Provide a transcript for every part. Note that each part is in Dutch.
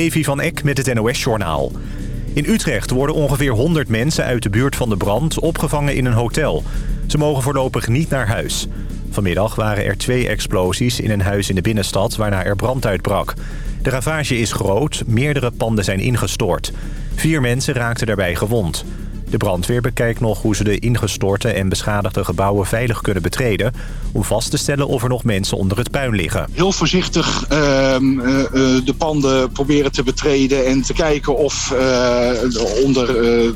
Evi van Eck met het NOS-journaal. In Utrecht worden ongeveer 100 mensen uit de buurt van de brand opgevangen in een hotel. Ze mogen voorlopig niet naar huis. Vanmiddag waren er twee explosies in een huis in de binnenstad waarna er brand uitbrak. De ravage is groot, meerdere panden zijn ingestort. Vier mensen raakten daarbij gewond. De brandweer bekijkt nog hoe ze de ingestorte en beschadigde gebouwen veilig kunnen betreden... om vast te stellen of er nog mensen onder het puin liggen. Heel voorzichtig uh, uh, de panden proberen te betreden en te kijken of uh, onder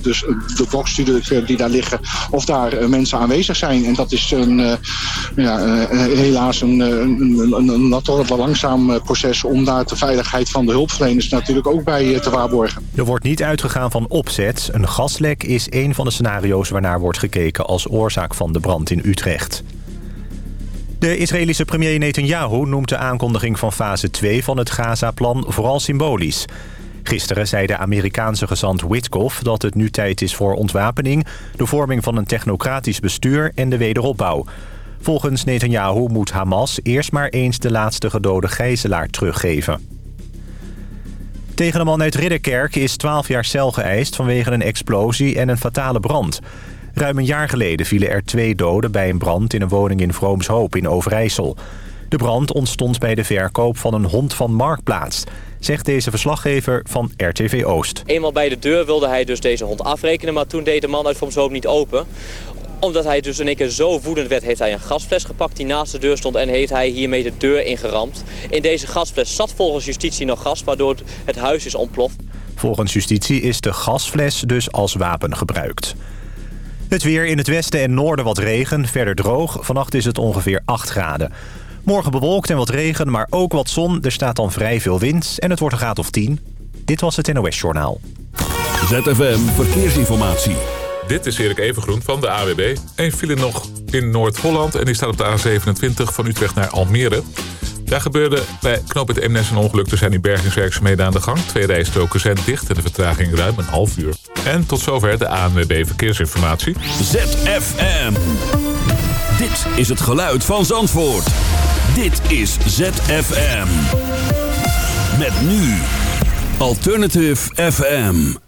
dus de blokstukken die daar liggen... of daar mensen aanwezig zijn. En dat is een, ja, helaas een, een, een, wel langzaam proces... om daar de veiligheid van de hulpverleners natuurlijk ook bij te waarborgen. Er wordt niet uitgegaan van opzet. Een gaslek is een van de scenario's waarnaar wordt gekeken als oorzaak van de brand in Utrecht. De Israëlische premier Netanyahu noemt de aankondiging van fase 2 van het Gaza-plan vooral symbolisch. Gisteren zei de Amerikaanse gezant Witkoff dat het nu tijd is voor ontwapening... de vorming van een technocratisch bestuur en de wederopbouw. Volgens Netanyahu moet Hamas eerst maar eens de laatste gedode gijzelaar teruggeven. Tegen een man uit Ridderkerk is 12 jaar cel geëist vanwege een explosie en een fatale brand. Ruim een jaar geleden vielen er twee doden bij een brand in een woning in Vroomshoop in Overijssel. De brand ontstond bij de verkoop van een hond van Marktplaats, zegt deze verslaggever van RTV Oost. Eenmaal bij de deur wilde hij dus deze hond afrekenen, maar toen deed de man uit Vroomshoop niet open omdat hij dus in één keer zo woedend werd, heeft hij een gasfles gepakt die naast de deur stond en heeft hij hiermee de deur ingeramd. In deze gasfles zat volgens justitie nog gas, waardoor het huis is ontploft. Volgens justitie is de gasfles dus als wapen gebruikt. Het weer in het westen en noorden wat regen, verder droog. Vannacht is het ongeveer 8 graden. Morgen bewolkt en wat regen, maar ook wat zon. Er staat dan vrij veel wind en het wordt een graad of 10. Dit was het NOS Journaal. ZFM Verkeersinformatie. Dit is Erik Evengroen van de AWB. Eén file nog in Noord-Holland en die staat op de A27 van Utrecht naar Almere. Daar gebeurde bij knoop het een ongeluk. Er zijn die bergingswerkzaamheden aan de gang. Twee rijstroken zijn dicht en de vertraging ruim een half uur. En tot zover de ANWB Verkeersinformatie. ZFM. Dit is het geluid van Zandvoort. Dit is ZFM. Met nu Alternative FM.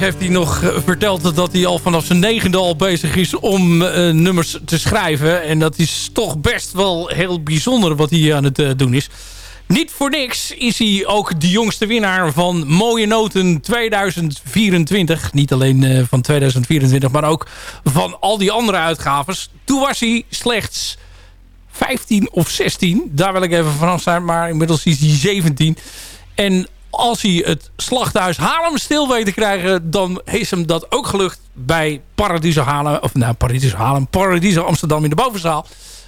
Heeft hij nog eh, verteld dat hij al vanaf zijn negende al bezig is om eh, nummers te schrijven. En dat is toch best wel heel bijzonder wat hij aan het eh, doen is. Niet voor niks is hij ook de jongste winnaar van Mooie Noten 2024. Niet alleen van 2024, maar ook van al die andere uitgaves. Toen was hij slechts 15 of 16. Daar wil ik even vanaf zijn, maar inmiddels is hij 17. En als hij het slachthuis Haarlem stil weet te krijgen... dan is hem dat ook gelukt bij Paradiso Haarlem. Of nou, Paradiso Haarlem. Paradiso Amsterdam in de bovenzaal.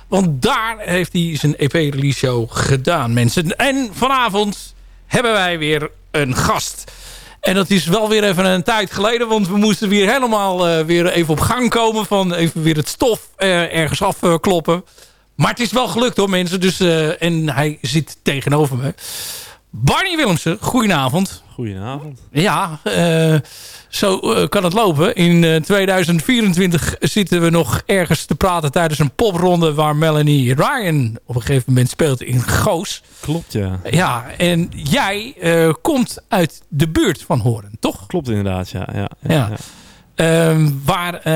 Want daar heeft hij zijn EP-release show gedaan, mensen. En vanavond hebben wij weer een gast. En dat is wel weer even een tijd geleden. Want we moesten weer helemaal eh, weer even op gang komen. Van even weer het stof eh, ergens afkloppen. maar het is wel gelukt hoor mensen. Dus, eh, en hij zit tegenover me. Barney Willemsen, goedenavond. Goedenavond. Ja, eh, zo eh, kan het lopen. In eh, 2024 zitten we nog ergens te praten tijdens een popronde... waar Melanie Ryan op een gegeven moment speelt in Goos. Klopt, ja. Ja, en jij eh, komt uit de buurt van Horen, toch? Klopt inderdaad, ja. ja, Ja. Waar eh,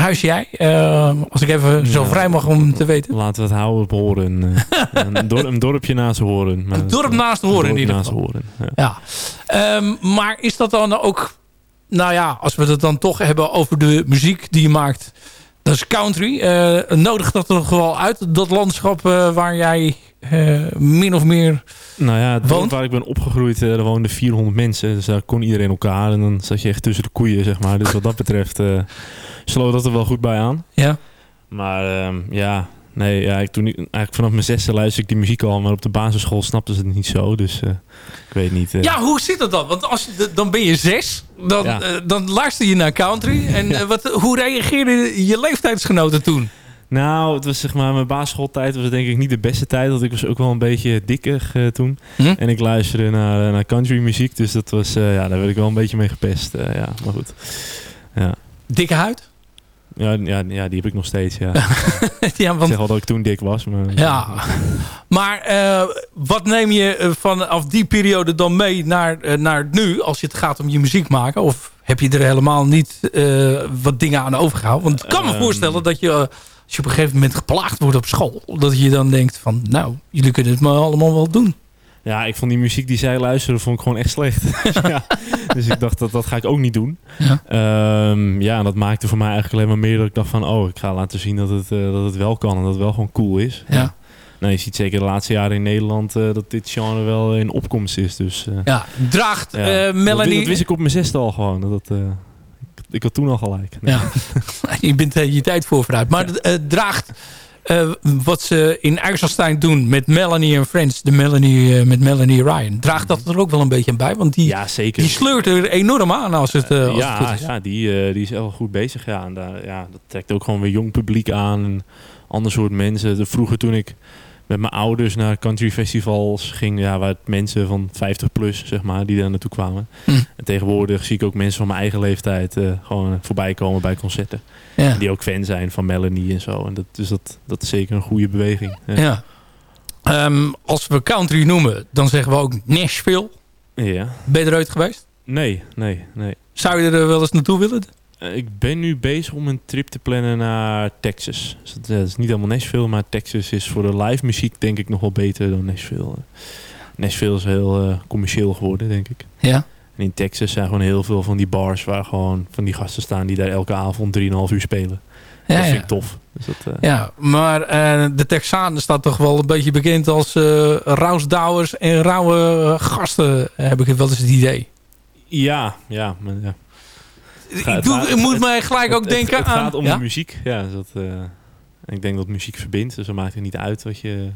huis jij? Eh, als ik even zo vrij mag om te weten. Laten we het houden op Horen. eh. een, een dorpje naast Horen. maar- Een dorp naast Horen in ieder geval. Horen, ja. Ja. Ehm, maar is dat dan ook... Nou ja, als we het dan toch hebben over de muziek die je maakt... Dat is country. Eh nodig dat er wel uit, dat landschap eh, waar jij eh, min of meer... Nou ja, het Woont? waar ik ben opgegroeid, er woonden 400 mensen. Dus daar kon iedereen elkaar. En dan zat je echt tussen de koeien, zeg maar. Dus wat dat betreft sloot dat er wel goed bij aan. Ja. Maar ehm, ja, nee, ja, ik, toen, ik- eigenlijk vanaf mijn zesde luisterde ik die muziek al. Maar op de basisschool snapten ze het niet zo. Dus eh, ik weet niet. eh. Ja, hoe zit dat dan? Want als je, dan ben je zes. Dan, Ja. eh, dan luister je naar country. En wat, hoe reageerden je leeftijdsgenoten toen? Nou, het was zeg maar, mijn basisschooltijd was denk ik niet de beste tijd. Want ik was ook wel een beetje dikker toen. Hm? En ik luisterde naar, naar country muziek. Dus dat was, ja, daar werd ik wel een beetje mee gepest. ja, maar goed. Ja. Dikke huid? Ja, ja, ja, die heb ik nog steeds, ja. ja, Ik want zeg al dat ik toen dik was, maar... Ja, maar eh, wat neem je eh, vanaf die periode dan mee naar, eh, naar nu... als het gaat om je muziek maken? Of heb je er helemaal niet eh, wat dingen aan overgehouden? Want ik kan me Ehm. voorstellen dat je... als je op een gegeven moment geplaagd wordt op school... dat je dan denkt van... nou, jullie kunnen het maar allemaal wel doen. Ja, ik vond die muziek die zij luisterden, vond ik gewoon echt slecht. ja. Dus ik dacht, dat, dat ga ik ook niet doen. Ja. Ja, en dat maakte voor mij eigenlijk alleen maar meer dat ik dacht van... oh, ik ga laten zien dat het, eh, dat het wel kan en dat het wel gewoon cool is. Ja. Nou, je ziet zeker de laatste jaren in Nederland eh, dat dit genre wel in opkomst is. Dus, eh, Ja, draagt ja. Dat, Melanie... dat wist ik op mijn zesde al gewoon. Dat, dat, ik, had toen al gelijk. Nee. Ja, je bent je tijd voor vooruit. Maar draagt eh, wat ze in IJsselstein doen met Melanie en Friends... de Melanie eh, met Melanie Ryan... draagt dat er ook wel een beetje aan bij? Want die, Ja, zeker. die sleurt er enorm aan als het, eh, als het ja, goed is. ja die, die is wel goed bezig. Ja. En daar, ja, dat trekt ook gewoon weer jong publiek aan. En ander soort mensen. De, vroeger toen ik met mijn ouders naar country festivals ging, ja, waar mensen van 50 plus, zeg maar, die daar naartoe kwamen. Hm. En tegenwoordig zie ik ook mensen van mijn eigen leeftijd eh, gewoon voorbij komen bij concerten. Ja. Die ook fan zijn van Melanie en zo. En dat, dus dat, dat is zeker een goede beweging. Ja. Ja. Ehm, als we country noemen, dan zeggen we ook Nashville. ja. Ben je er ooit geweest? Nee, nee, nee. Zou je er wel eens naartoe willen? Eh, Ik ben nu bezig om een trip te plannen naar Texas. Dus dat, eh, is niet helemaal Nashville, maar Texas is voor de live muziek denk ik nog wel beter dan Nashville. Nashville is heel eh, commercieel geworden, denk ik. Ja. En in Texas zijn gewoon heel veel van die bars waar gewoon van die gasten staan die daar elke avond 3,5 uur spelen. Ja, dat vind ja. ik tof. Dus dat, Ja, maar de Texaan staat toch wel een beetje bekend als rausdouwers en rauwe gasten, heb ik wel eens het idee. ja, ja, maar ja. Ik, doe, moet mij gelijk ook Het- denken het, het aan... gaat om ja? de muziek. Ja, dat, eh, ik denk dat muziek verbindt, dus dan maakt het niet uit wat je,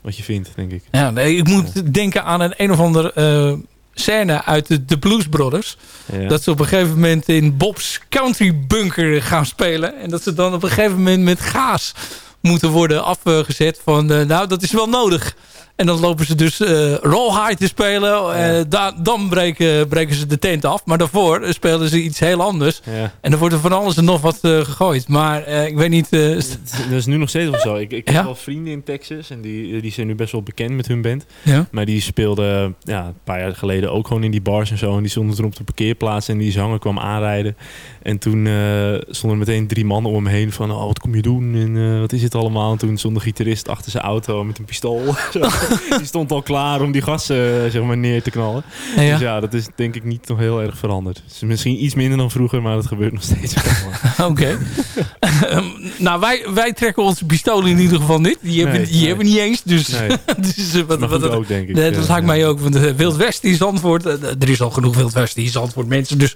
wat je vindt, denk ik. Ja, nee, ik moet denken aan een een of ander eh, scène uit de, de Blues Brothers. Ja. Dat ze op een gegeven moment in Bob's Country Bunker gaan spelen. En dat ze dan op een gegeven moment met gaas moeten worden afgezet. Van, eh, nou, dat is wel nodig. En dan lopen ze dus eh Rawhide te spelen. Eh, da- dan breken, breken ze de tent af. Maar daarvoor spelen ze iets heel anders. Ja. En dan wordt er van alles en nog wat eh, gegooid. Maar ik weet niet... Dat is nu nog steeds wel zo. Ik, ik heb Ja? wel vrienden in Texas en die, die zijn nu best wel bekend met hun band. ja? Maar die speelden ja, een paar jaar geleden ook gewoon in die bars en zo. En die stonden toen op de parkeerplaats en die zanger kwam aanrijden. En toen eh, stonden er meteen drie mannen om hem heen van... Oh, wat kom je doen en eh, wat is het allemaal? En toen stond de gitarist achter zijn auto met een pistool. Zo. die stond al klaar om die gassen eh, zeg maar, neer te knallen. Ja, ja. Dus ja, dat is denk ik niet nog heel erg veranderd. Is misschien iets minder dan vroeger, maar dat gebeurt nog steeds. Oké. Ehm, nou, wij, wij trekken onze pistolen in ieder geval niet. Die hebben, Nee, die nee. hebben we niet eens. Dus, Nee. dus wat, Maar wat, ook, denk ik. Dat Ja, mij ook. Want de Wild West Zandvoort. eh, er is al genoeg Wild West in Zandvoort mensen. Dus.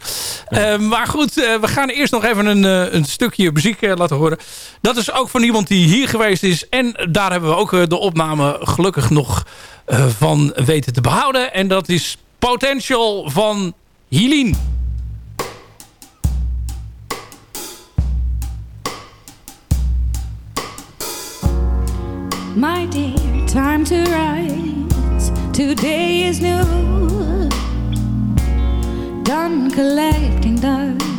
Eh, maar goed, we gaan eerst nog even een, eh, een stukje muziek eh, laten horen. Dat is ook van iemand die hier geweest is. En daar hebben we ook eh, de opname gelukkig nog eh, van weten te behouden. En dat is Potential van Helene. My dear, time to rise. Today is new. Done collecting dust.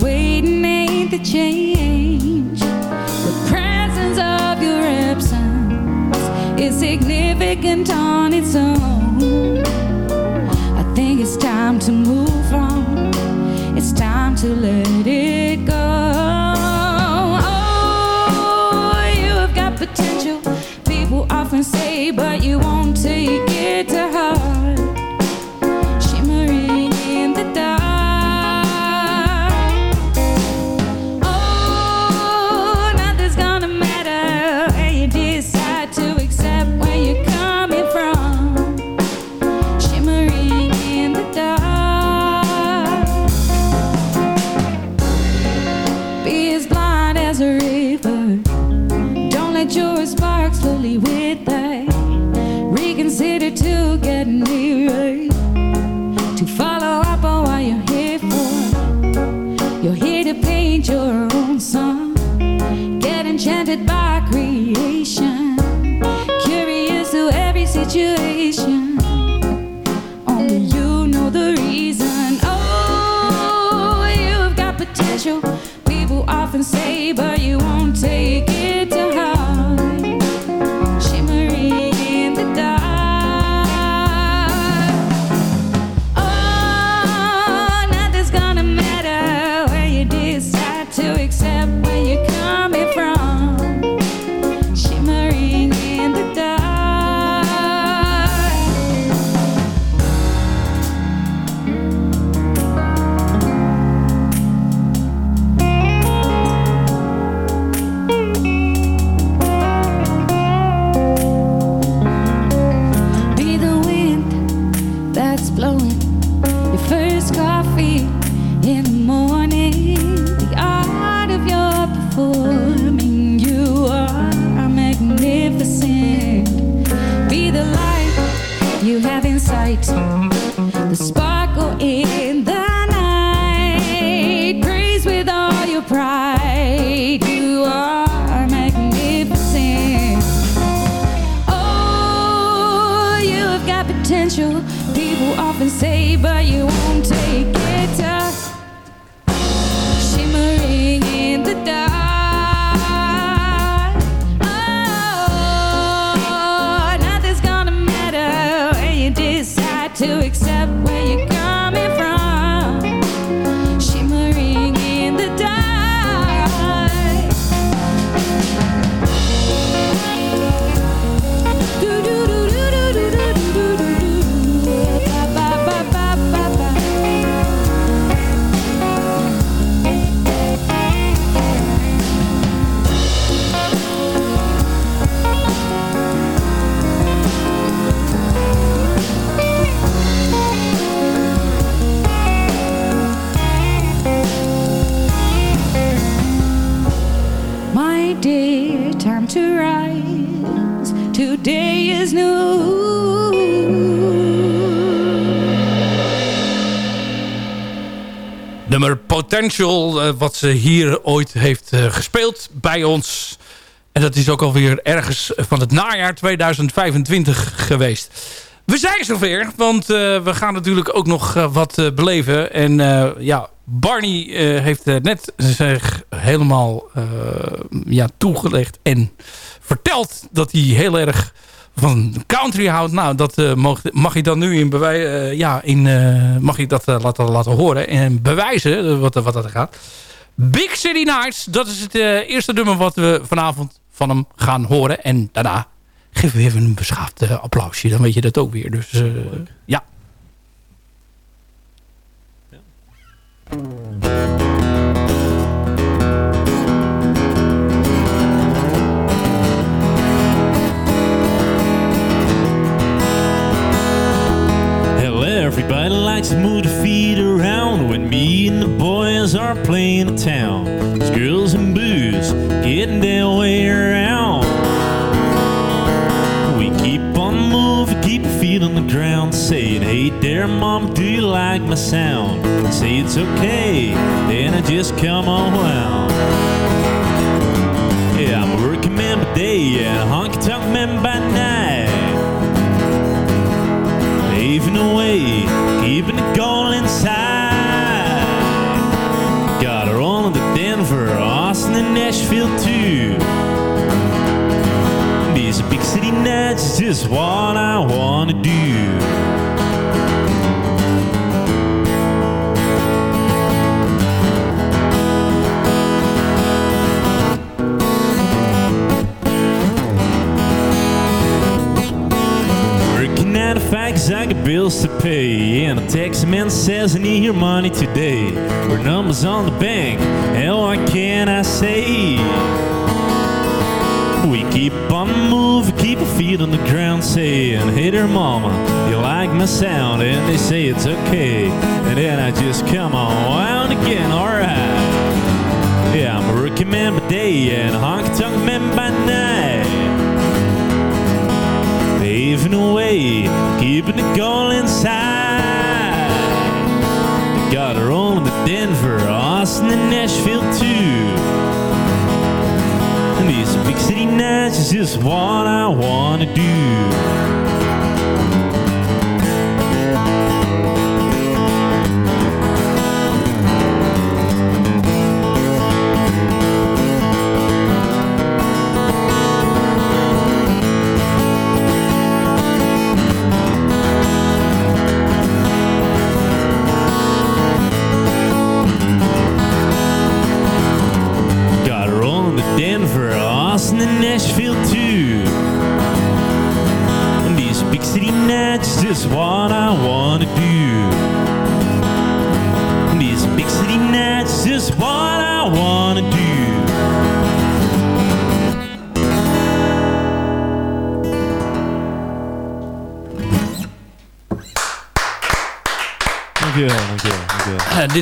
Waiting ain't the change. The presence of your absence is significant on its own. I think it's time to move on. It's time to let it go. But you nummer Potential, eh, wat ze hier ooit heeft eh, gespeeld bij ons. En dat is ook alweer ergens van het najaar 2025 geweest. We zijn zover, want eh, we gaan natuurlijk ook nog wat beleven. En ja, Barney heeft net zich helemaal ja, toegelegd en verteld dat hij heel erg van country houdt. Nou, dat eh, mag, mag je dan nu in bewij eh, ja, in, eh, mag je dat laten, laten horen en bewijzen wat, wat dat gaat. Big City Nights, dat is het eerste nummer wat we vanavond van hem gaan horen. En daarna geven we even een beschaafd applausje. Dan weet je dat ook weer. Dus eh, ja. Likes to move their feet around when me and the boys are playing in town. It's girls and booze getting their way around. We keep on moving, keep feet on the ground, saying, Hey there, mom, do you like my sound? I say it's okay, then I just come on around. Yeah, I'm a working man by day and a honky tonk man by night paving the way, Nashville too. These big city nights is just what I wanna do. 'Cause I got bills to pay. And a taxi man says I need your money today. We're numbers on the bank, and what can I say? We keep on moving, keep our feet on the ground, saying, Hey there, mama, you like my sound? And they say it's okay. And then I just come on again, alright. Yeah, I'm a rookie man by day and a honky tonk man by night paving the way, keeping it going inside. Got her on to Denver, Austin, and Nashville too. And these big city nights is just what I wanna do.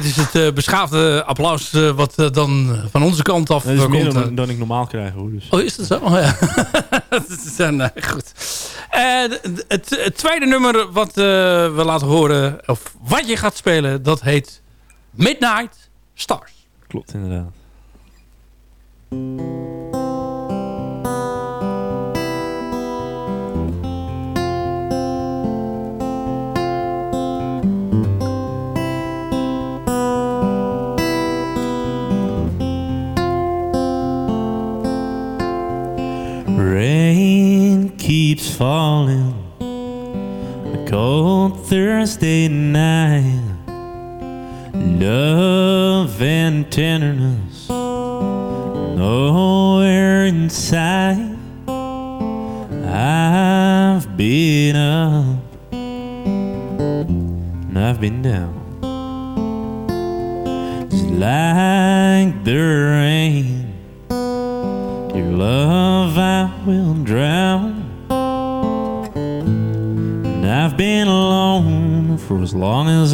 Dit is het eh, beschaafde applaus eh, wat eh, dan van onze kant af Dat is meer komt. dan, dan ik normaal krijg hoor. Dus. Oh, is dat zo? Oh, ja. dat is dan eh, goed. Het, het tweede nummer wat we laten horen, of wat je gaat spelen, dat heet Midnight Stars. Klopt inderdaad. Rain keeps falling a cold Thursday night. Love and tenderness nowhere inside. I've been up and I've been down. It's like the long as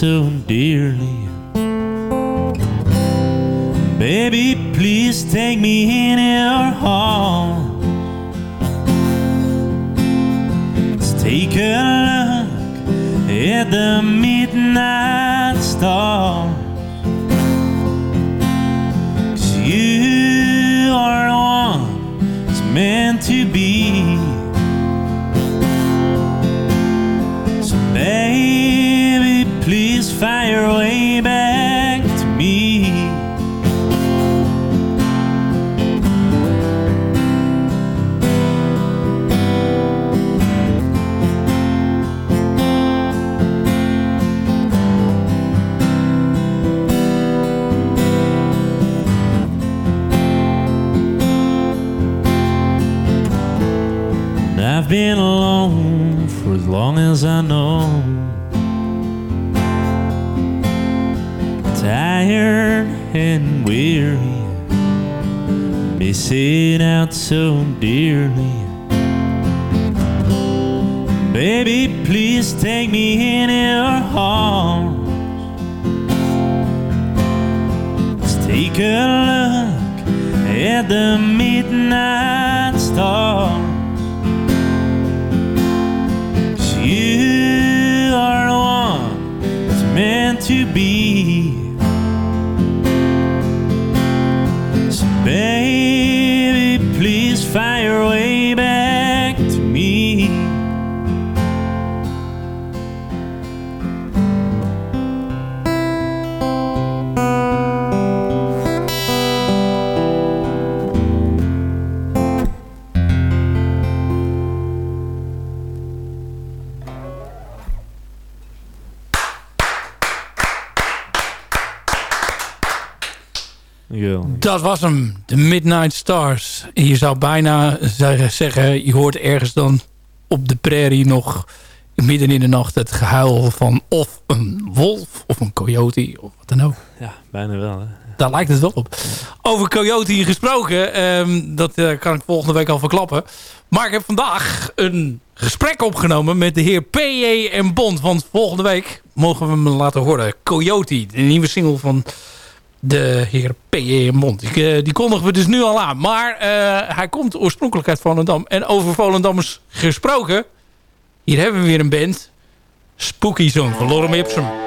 so dearly. Baby, please take me in your arms. Let's take a look at the midnight stars. Missing out so dearly. Baby, please take me in your arms. Let's take a look at the midnight stars. Dat was hem, de Midnight Stars. En je zou bijna zeggen- je hoort ergens dan op de prairie nog midden in de nacht het gehuil van of een wolf of een coyote of wat dan ook. Ja, bijna wel. Hè? Daar lijkt het wel op. Over coyote gesproken, ehm, dat eh, kan ik volgende week al verklappen. Maar ik heb vandaag een gesprek opgenomen met de heer P.J. en Bond. Want volgende week mogen we hem laten horen. Coyote, de nieuwe single van de heer P.J. en Bond. Die, eh, die kondigen we dus nu al aan. Maar eh, hij komt oorspronkelijk uit Volendam. En over Volendammers gesproken... Hier hebben we weer een band. Spooky Song van Lorem Ipsum.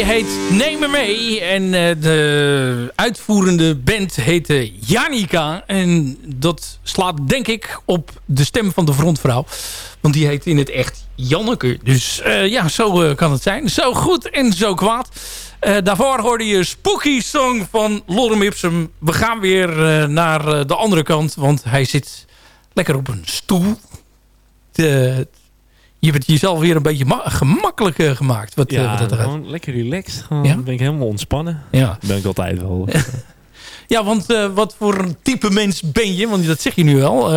Heet Neem me mee. En eh, de uitvoerende band heette Janica. En dat slaat denk ik op de stem van de frontvrouw. Want die heet in het echt Janneke. Dus eh, ja, zo eh, kan het zijn. Zo goed en zo kwaad. Daarvoor hoorde je Spooky Song van Lorem Ipsum. We gaan weer naar de andere kant. Want hij zit lekker op een stoel. De- je hebt het jezelf weer een beetje ma- gemakkelijk eh, gemaakt. Wat, eh, Ja, wat dat gaat. gewoon lekker relaxed. Gewoon Ja? ben ik helemaal ontspannen. Ja. Ben ik altijd wel. Ja, want eh, wat voor een type mens ben je? Want dat zeg je nu wel.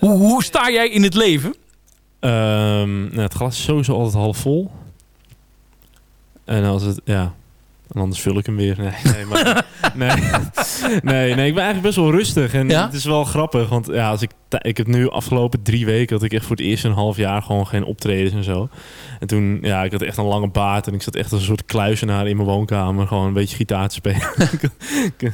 Hoe, hoe sta jij in het leven? Ehm, nou, het glas is sowieso altijd half vol. En als het, ja, En anders vul ik hem weer. Nee, nee, maar, nee, nee, nee, ik ben eigenlijk best wel rustig. En Ja? het is wel grappig. Want ja, als ik, ik heb nu afgelopen drie weken... dat ik echt voor het eerst een half jaar gewoon geen optredens en zo. En toen, ja, ik had echt een lange baard. En ik zat echt als een soort kluizenaar in mijn woonkamer. Gewoon een beetje gitaar te spelen.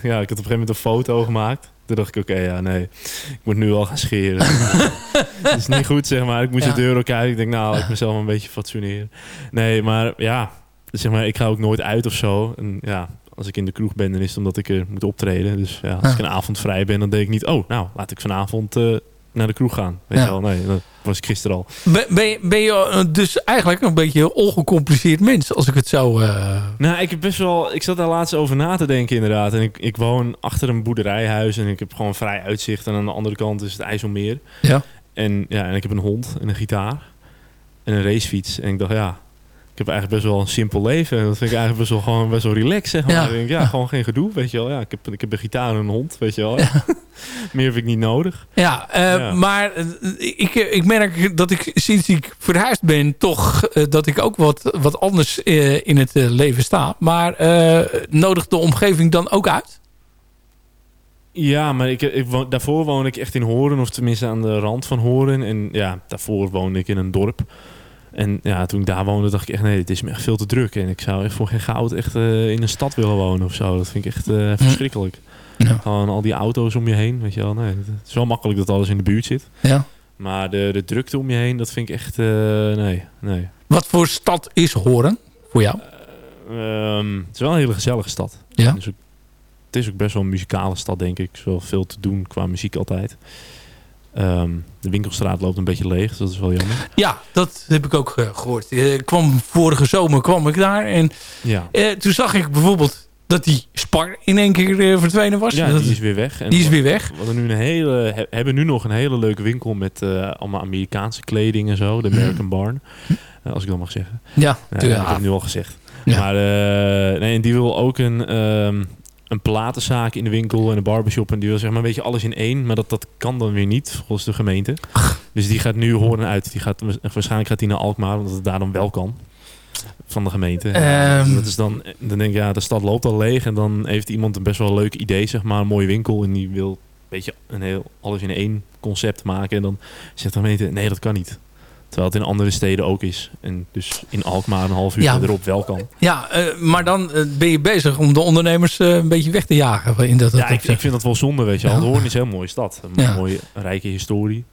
Ja, ik had op een gegeven moment een foto gemaakt. Toen dacht ik, oké, ja, nee. Ik moet nu al gaan scheren. Het is niet goed, zeg maar. Ik moest Ja. de deur kijken. Ik denk, nou, ik mezelf een beetje fatsoeneren. Nee, maar ja, zeg maar, ik ga ook nooit uit of zo. En ja, als ik in de kroeg ben, dan is het omdat ik er moet optreden. Dus ja, als Ja. ik een avond vrij ben, dan denk ik niet... oh, nou, laat ik vanavond eh, naar de kroeg gaan. Weet Ja. je wel? Nee, dat was ik gisteren al. Ben, ben, je- ben je eh, dus eigenlijk een beetje een ongecompliceerd mens, als ik het zo... eh, Nou, ik heb best wel... Ik zat daar laatst over na te denken, inderdaad. En ik, ik woon achter een boerderijhuis en ik heb gewoon vrij uitzicht. En aan de andere kant is het IJsselmeer. Ja. En, ja, en ik heb een hond en een gitaar en een racefiets. En ik dacht, ja, ik heb eigenlijk best wel een simpel leven. En dat vind ik eigenlijk best wel gewoon best wel relaxed, zeg maar. Ja. Ik denk, ja, gewoon geen gedoe, weet je wel. Ja, ik heb, ik heb een gitaar en een hond, weet je wel. Meer heb ik niet nodig. Ja, eh, Ja. maar eh, ik, ik merk dat ik sinds ik verhuisd ben... toch eh, dat ik ook wat, wat anders in het leven sta. Maar nodigt de omgeving dan ook uit? Ja, maar ik, ik woon- daarvoor woonde ik echt in Horen, of tenminste aan de rand van Horen. En ja, daarvoor woonde ik in een dorp. En ja, toen ik daar woonde, dacht ik echt, nee, het is me echt veel te druk. En ik zou echt voor geen goud echt eh, in een stad willen wonen of zo. Dat vind ik echt eh, verschrikkelijk. Ja. Gewoon al die auto's om je heen, weet je wel. Nee, het is wel makkelijk dat alles in de buurt zit. Ja. Maar de, de drukte om je heen, dat vind ik echt, eh, nee, nee. Wat voor stad is Horen voor jou? Ehm, het is wel een hele gezellige stad. Ja. Dus het is ook best wel een muzikale stad, denk ik. Er is wel veel te doen qua muziek altijd. Ehm, de winkelstraat loopt een beetje leeg, dus dat is wel jammer. Ja, dat heb ik ook eh, gehoord. Eh, kwam vorige zomer kwam ik daar en Ja, eh, toen zag ik bijvoorbeeld dat die Spar in één keer verdwenen was. ja Dat- die is weer weg. En die is weer weg. We nu een hele, he- hebben nu nog een hele leuke winkel met allemaal Amerikaanse kleding en zo. De American Barn, als ik dat mag zeggen. Ja, dat heb ik nu al gezegd. Maar nee, en die wil ook een, ehm, een platenzaak in de winkel en een barbershop. En die wil zeg maar een beetje alles in één. Maar dat, dat kan dan weer niet, volgens de gemeente. Dus die gaat nu horen uit. Die gaat, waarschijnlijk gaat die naar Alkmaar, omdat het daar dan wel kan. Van de gemeente. Ehm. dat is dan, dan denk ik, ja, de stad loopt al leeg. En dan heeft iemand een best wel leuk idee, zeg maar. Een mooie winkel. En die wil een beetje een heel, alles in één concept maken. En dan zegt de gemeente, nee, dat kan niet. Terwijl het in andere steden ook is. En dus in Alkmaar een half uur Ja. verderop wel kan. Ja, eh, maar dan eh, ben je bezig om de ondernemers eh, een beetje weg te jagen. In dat, Ja, ik, vind dat wel zonde, weet je wel. Ja. Want Hoorn is een heel mooie stad. Een Ja. mooie, rijke historie.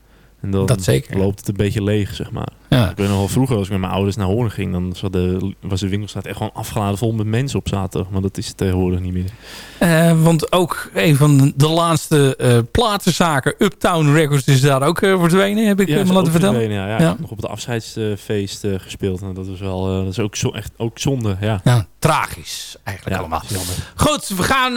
En dan Dat zeker. loopt het een beetje leeg, zeg maar. Ja. Ik weet nog wel vroeger, als ik met mijn ouders naar Hoorn ging... dan was de, was de winkelstraat echt gewoon afgeladen vol met mensen op zaterdag. Maar dat is het tegenwoordig niet meer. Eh, want ook een van de laatste eh, platenzaken, Uptown Records, is daar ook eh, verdwenen, heb ik Ja, me is laten vertellen. Ja, ja. Ja. Ik heb nog op het afscheidsfeest gespeeld. Nou, dat was wel, dat is ook zo, echt ook zonde, ja. Ja, tragisch eigenlijk allemaal. dat is. Goed, we gaan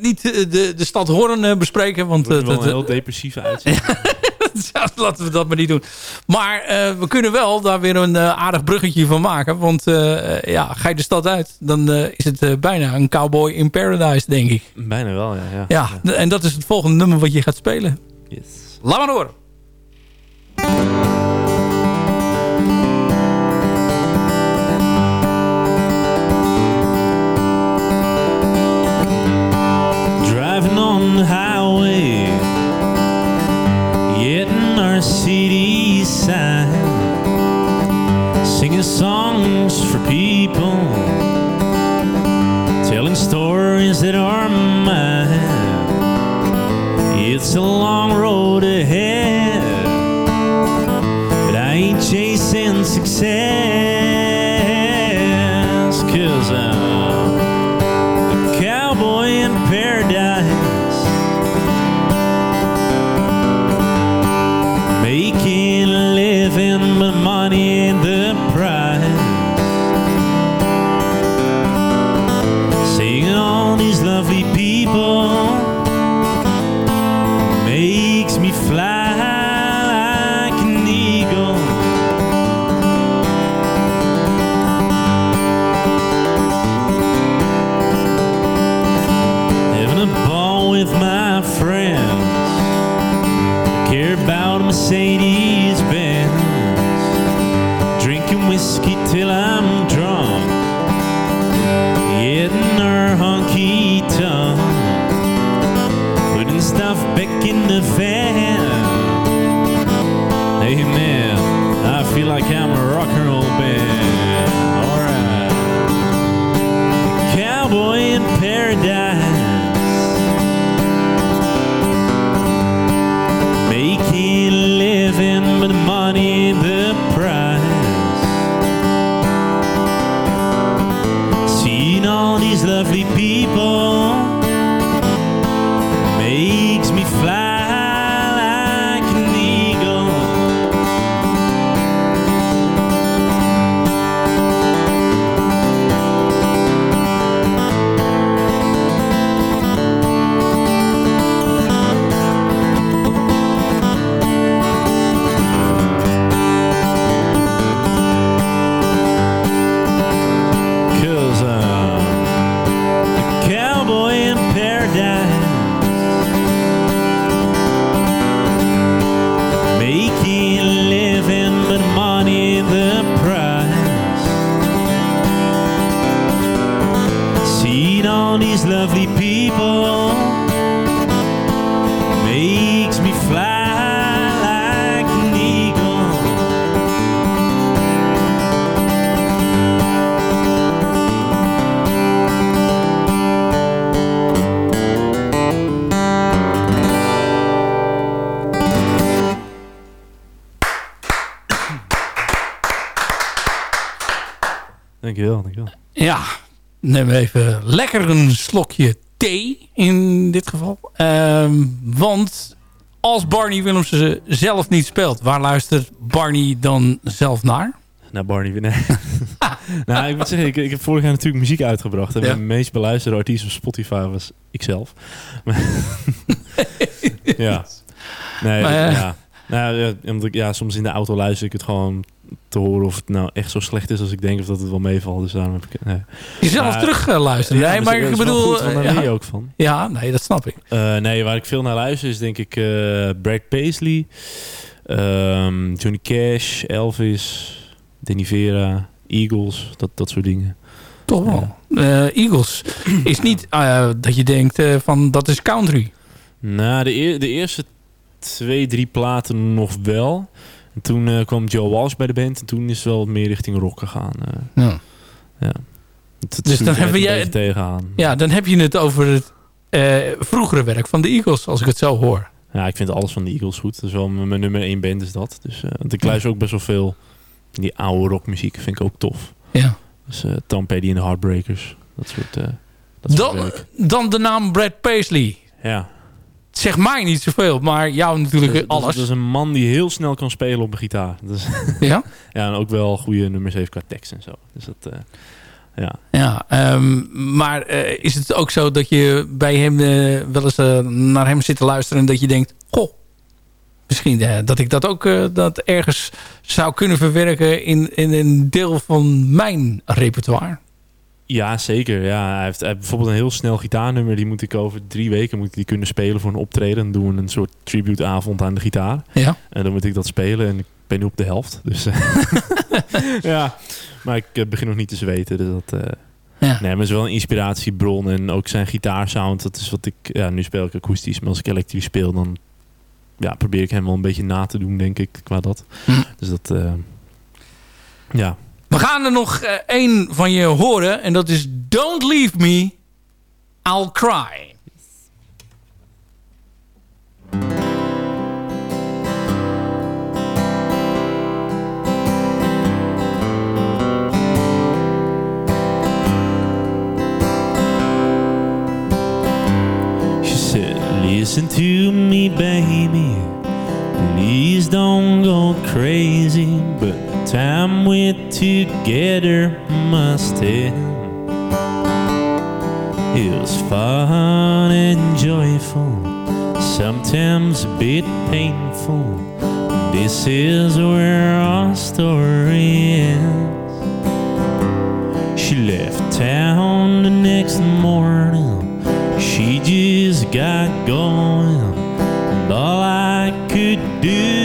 niet de, de stad Hoorn bespreken, want wordt eh, wel een dat, heel depressieve uitzending. Laten we dat maar niet doen. Maar eh, we kunnen wel daar weer een eh, aardig bruggetje van maken. Want eh, ja, ga je de stad uit, dan is het bijna een cowboy in paradise, denk ik. Bijna wel, ja. ja. Ja, en dat is het volgende nummer wat je gaat spelen. Yes. Laat maar door. Lovely neem even lekker een slokje thee in dit geval. Ehm, want als Barney Willemsen zelf niet speelt, waar luistert Barney dan zelf naar? Nou, Barney, nee. nou, ik moet zeggen, ik, ik heb vorig jaar natuurlijk muziek uitgebracht. En Ja. mijn meest beluisterde artiest op Spotify was ikzelf. Ja. Nee, Maar, eh, ja. Nou, ja, omdat ik, ja, soms in de auto luister ik het gewoon te horen of het nou echt zo slecht is als ik denk of dat het wel meevalt. Dus daarom heb ik... Nee. Jezelf Maar- terug eh, luisteren. Ja, nee, maar ik bedoel... goed, daar eh, leer je ja, ook van. ja, nee, dat snap ik. Eh, nee, waar ik veel naar luister is denk ik Brad Paisley, ehm, Johnny Cash, Elvis, Danny Vera, Eagles, dat, dat soort dingen. Toch wel. Eagles is niet dat je denkt van dat is country. Nou, de, de eerste twee, drie platen nog wel. En toen eh, kwam Joe Walsh bij de band en toen is het wel meer richting rock gegaan. eh. Ja. ja. Het, het Dus dan een jij- tegenaan. Ja, dan heb je het over het eh, vroegere werk van de Eagles, als ik het zo hoor. Ja, ik vind alles van de Eagles goed. Dat is wel mijn mijn nummer één band is dat. Dus, ik luister ook best wel veel die oude rockmuziek. Vind ik ook tof. Ja. Dus eh Tom Petty en de Heartbreakers. Dat soort, dat soort Dan, werk. dan de naam Brad Paisley. Ja. Zeg mij niet zoveel, maar jou natuurlijk Dat, dat, alles. dat is een man die heel snel kan spelen op een gitaar. Dus, Ja? ja, en ook wel goede nummers heeft qua tekst en zo. Dus dat, eh, ja. Ja, ehm, maar eh, is het ook zo dat je bij hem eh, wel eens naar hem zit te luisteren en dat je denkt, goh, misschien dat ik dat ook dat ergens zou kunnen verwerken in, in een deel van mijn repertoire. Ja, zeker. Ja, hij, heeft, hij heeft bijvoorbeeld een heel snel gitaarnummer. Die moet ik over drie weken moet ik die kunnen spelen voor een optreden. Dan doen we een soort tributeavond aan de gitaar. Ja. En dan moet ik dat spelen. En ik ben nu op de helft. Dus eh, ja, maar ik eh, begin nog niet te zweten. Dus dat, eh, Ja. Nee, maar het is wel een inspiratiebron. En ook zijn gitaarsound. Dat is wat ik... Ja, nu speel ik akoestisch. Maar als ik elektrisch speel, dan ja, probeer ik hem wel een beetje na te doen, denk ik, qua dat. Hm. Dus dat... ja, We gaan er nog eh, één van je horen en dat is Don't Leave Me, I'll Cry. Listen to me, baby. Please don't go crazy. Time we're together must end. It was fun and joyful, sometimes a bit painful. This is where our story ends. She left town the next morning. She just got going, and all I could do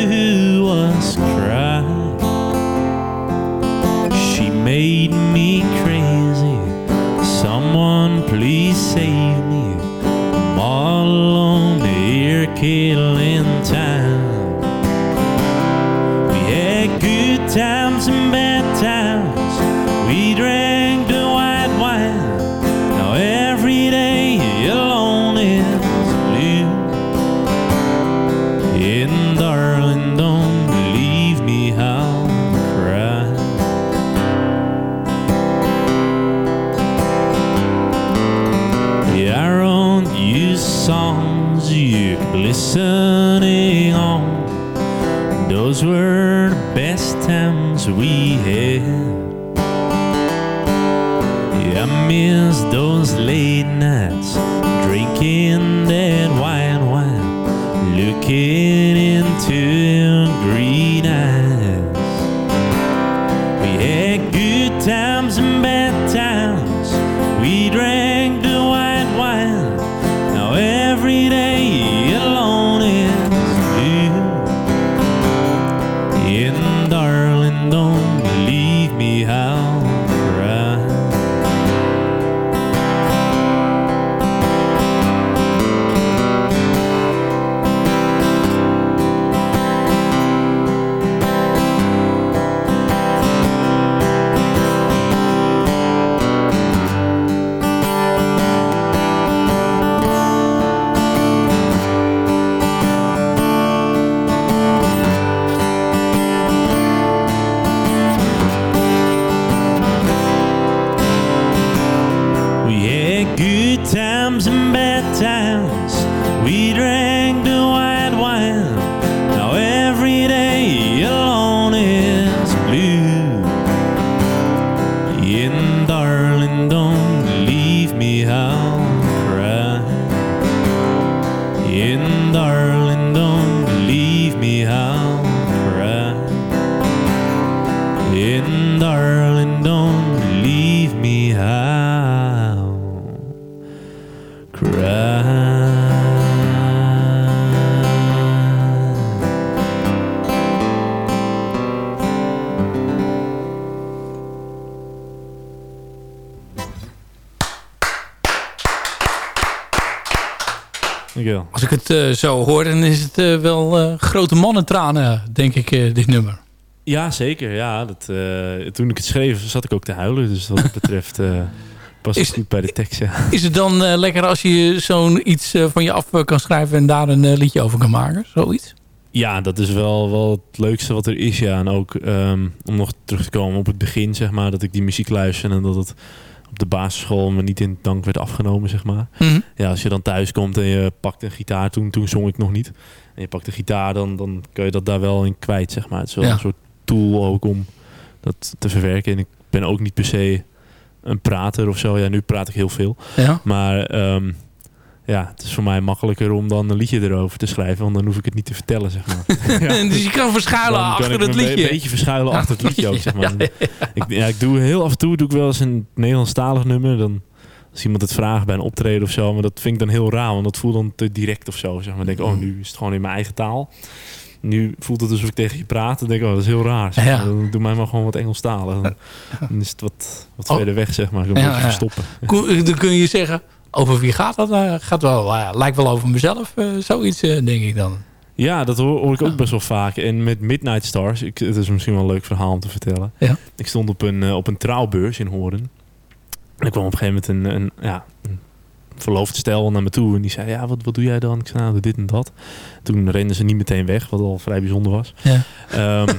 het eh, zo hoor, dan is het eh, wel eh, grote mannentranen, denk ik, dit nummer. Ja, zeker. Ja, dat, toen ik het schreef, zat ik ook te huilen. Dus wat dat betreft past het Is- goed bij de tekst. Ja. Is het dan lekker als je zo'n iets van je af kan schrijven en daar een liedje over kan maken? Zoiets? Ja, dat is wel, wel het leukste wat er is. Ja. En ook ehm, om nog terug te komen op het begin, zeg maar, dat ik die muziek luisterde en dat het op de basisschool me niet in dank werd afgenomen, zeg maar. Mhm. Ja, als je dan thuis komt en je pakt een gitaar, toen, toen zong ik nog niet. En je pakt de gitaar, dan, dan kun je dat daar wel in kwijt, zeg maar. Het is wel Ja. een soort tool ook om dat te verwerken. En ik ben ook niet per se een prater of zo. Ja, nu praat ik heel veel. Ja. Maar ehm, ja, het is voor mij makkelijker om dan een liedje erover te schrijven. Want dan hoef ik het niet te vertellen, zeg maar. Ja. dus je kan verschuilen Dan achter het me een liedje. beetje verschuilen achter het liedje ook, zeg maar. Ja, Ik, ik doe heel af en toe doe ik wel eens een Nederlandstalig nummer. Dan, als iemand het vraagt bij een optreden of zo. Maar dat vind ik dan heel raar, want dat voelt dan te direct of zo. Zeg maar. Dan denk ik, oh, nu is het gewoon in mijn eigen taal. Nu voelt het alsof ik tegen je praat. Dan denk ik, oh, dat is heel raar. zeg maar. Ja. Dan doe mij maar gewoon wat Engelstalig. Dan, dan is het wat, wat Oh. verder weg, zeg maar. Beetje ja. verstoppen. Ko- Dan kun je zeggen, over wie gaat dat? Eh, gaat wel, eh, lijkt wel over mezelf, eh, zoiets denk ik dan. Ja, dat hoor, hoor ik ook best wel vaak. En met Midnight Stars, ik, het is misschien wel een leuk verhaal om te vertellen. Ja. Ik stond op een, op een trouwbeurs in Hoorn. En ik kwam op een gegeven moment een, een, ja, een verloofd stel naar me toe. En die zei, ja, wat, wat doe jij dan? Ik zei, nou, dit en dat. Toen renden ze niet meteen weg, wat al vrij bijzonder was. Ja. Ehm,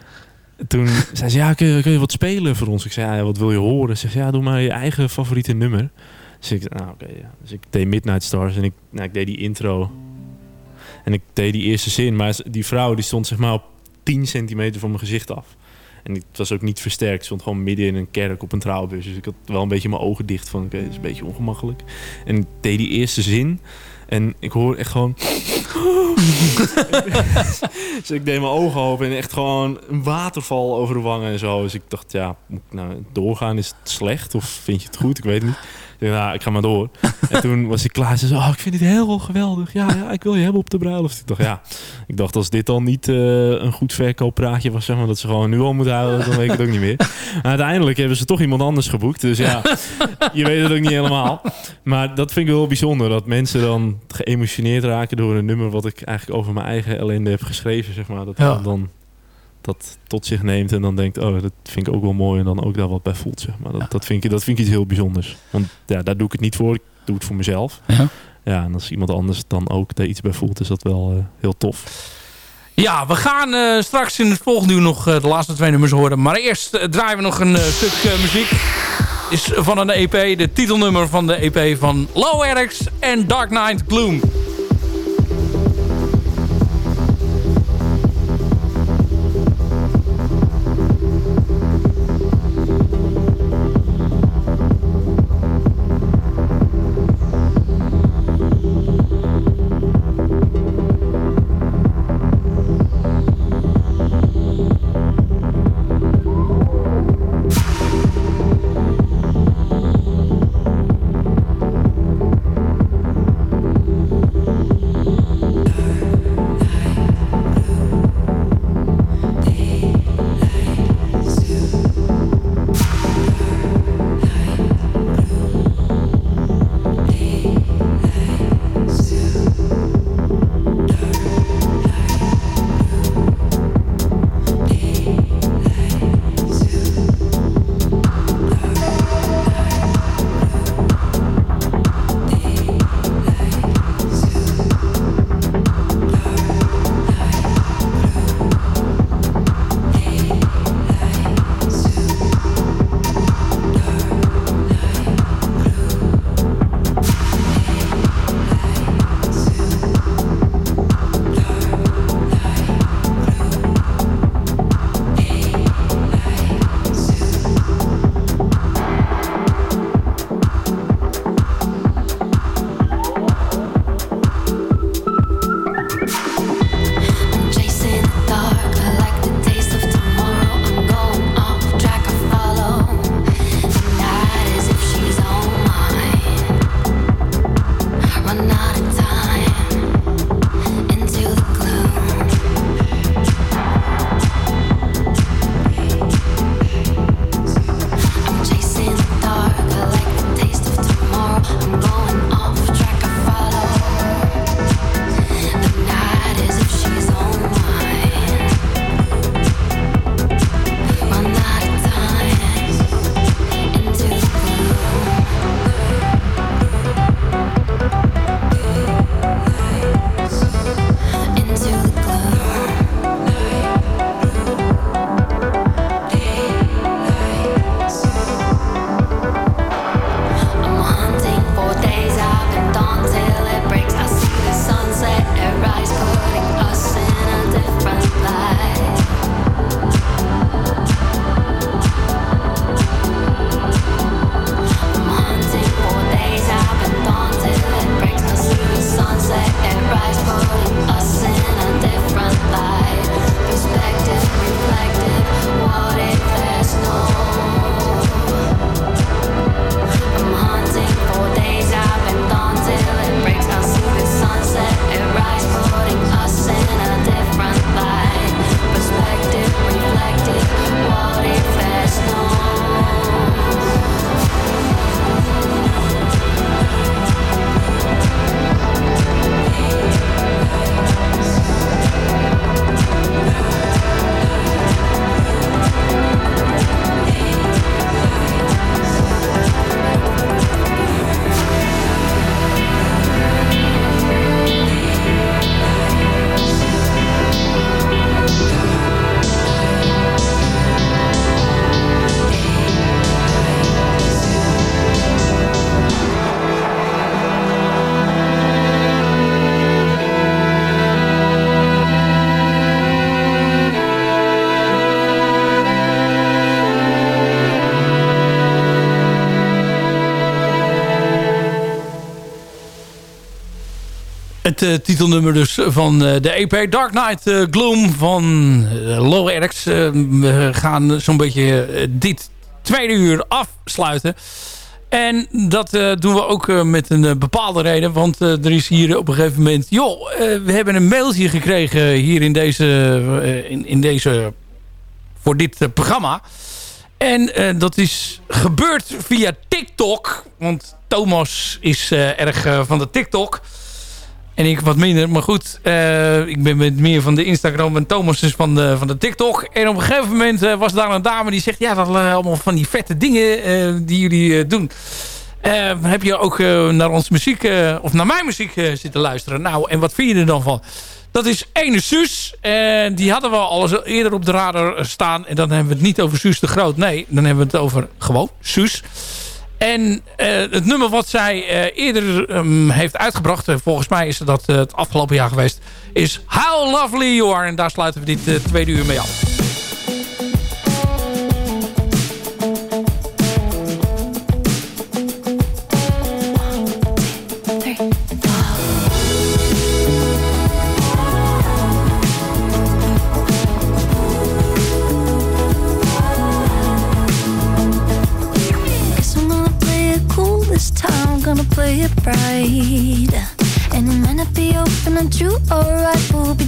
toen zei ze, ja, kun je, kun je wat spelen voor ons? Ik zei, ja, wat wil je horen? Ze zei, ja, doe maar je eigen favoriete nummer. Dus ik, nou, dus ik deed Midnight Stars en ik, nou, ik deed die intro. En ik deed die eerste zin, maar die vrouw die stond zeg maar op 10 centimeter van mijn gezicht af. En het was ook niet versterkt. Ik stond gewoon midden in een kerk op een trouwbus. Dus ik had wel een beetje mijn ogen dicht van, oké, dat is een beetje ongemakkelijk. En ik deed die eerste zin. En ik hoor echt gewoon... dus ik deed mijn ogen open en echt gewoon een waterval over de wangen en zo. Dus ik dacht, ja, moet ik nou doorgaan? Is het slecht of vind je het goed? Ik weet het niet. Ik nou, ik ga maar door. En toen was ik klaar. Ze zei, oh, ik vind dit heel geweldig. Ja, ja, ik wil je hebben op de bruiloft. Ik dacht, ja. Ik dacht, als dit dan niet eh, een goed verkooppraatje was, zeg maar, dat ze gewoon nu al moeten houden, dan weet ik het ook niet meer. Maar uiteindelijk hebben ze toch iemand anders geboekt. Dus ja, je weet het ook niet helemaal. Maar dat vind ik wel bijzonder, dat mensen dan geëmotioneerd raken door een nummer wat ik eigenlijk over mijn eigen ellende heb geschreven, zeg maar. Dat Ja. dan dat tot zich neemt en dan denkt, oh, dat vind ik ook wel mooi en dan ook daar wat bij voelt, zeg maar. Dat, dat, vind, ik, dat vind ik iets heel bijzonders. Want ja, daar doe ik het niet voor, ik doe het voor mezelf. Ja. Ja, en als iemand anders dan ook daar iets bij voelt, is dat wel eh, heel tof. Ja, we gaan eh, straks in het volgende uur nog eh, de laatste twee nummers horen. Maar eerst draaien we nog een stuk muziek. Is van een EP, de titelnummer van de EP van Low Erics en Dark Knight Gloom. Eh, titelnummer dus van eh, de EP Dark Knight eh, Gloom van Low Erics. We gaan zo'n beetje dit tweede uur afsluiten. En dat doen we ook met een bepaalde reden. Want er is hier op een gegeven moment... joh, we hebben een mailtje gekregen hier in deze... in, in deze voor dit programma. En dat is gebeurd via TikTok. Want Thomas is erg van de TikTok. En ik wat minder. Maar goed, eh, ik ben met meer van de Instagram en Thomas is van de, van de TikTok. En op een gegeven moment eh, was daar een dame die zegt... Ja, dat zijn allemaal van die vette dingen eh, die jullie eh, doen. Eh, heb je ook eh, naar onze muziek, eh, of naar mijn muziek eh, zitten luisteren? Nou, en wat vind je er dan van? Dat is ene Suus. En die hadden we al eerder op de radar staan. En dan hebben we het niet over Suus de Groot. Nee, dan hebben we het over gewoon Suus. En eh, het nummer wat zij eh, eerder ehm, heeft uitgebracht... eh, volgens mij is dat het afgelopen jaar geweest... is How Lovely You Are. En daar sluiten we dit tweede uur mee af. true or I will be